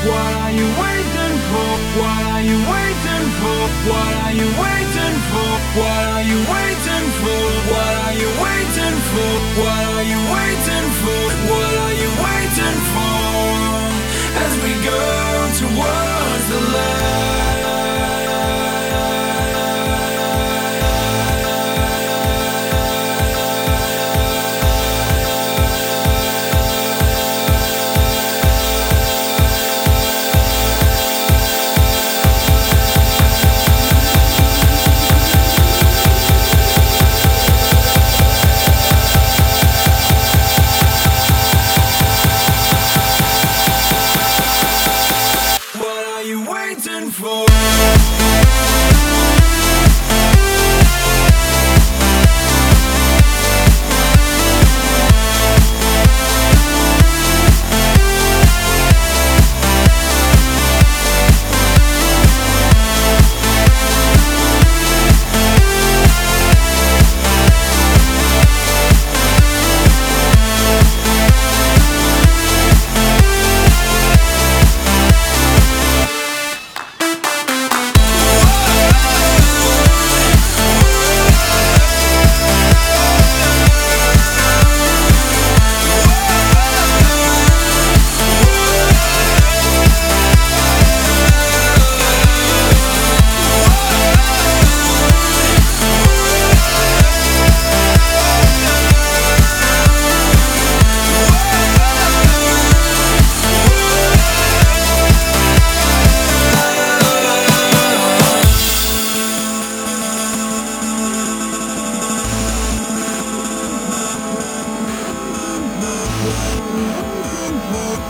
What are you waiting for? What are you waiting for? What are you waiting for? What are you waiting for? What are you waiting for? What are you waiting for? What are you waiting for? As we go towards the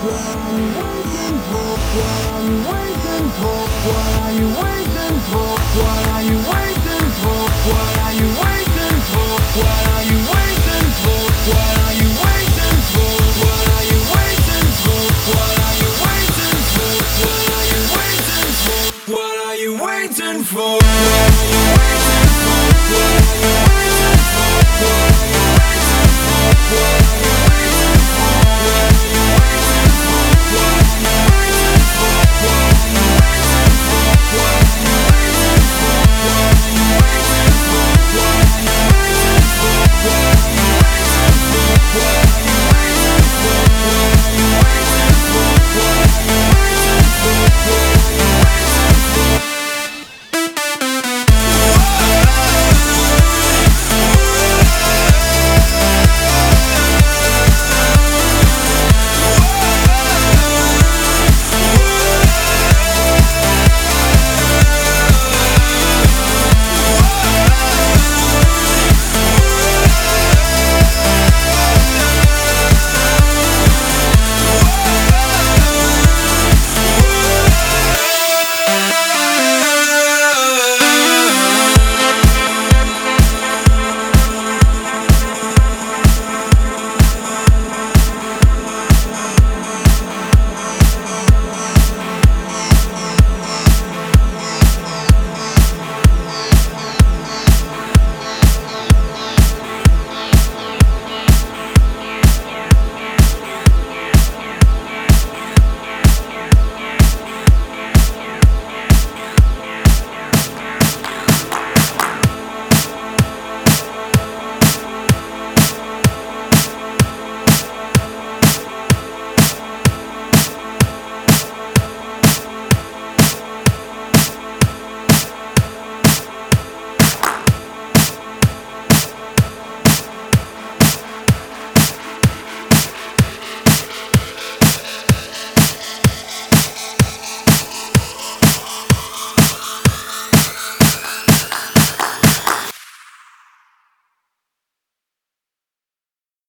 What are you waiting for? Why are you waiting for? What are you waiting for? Why are you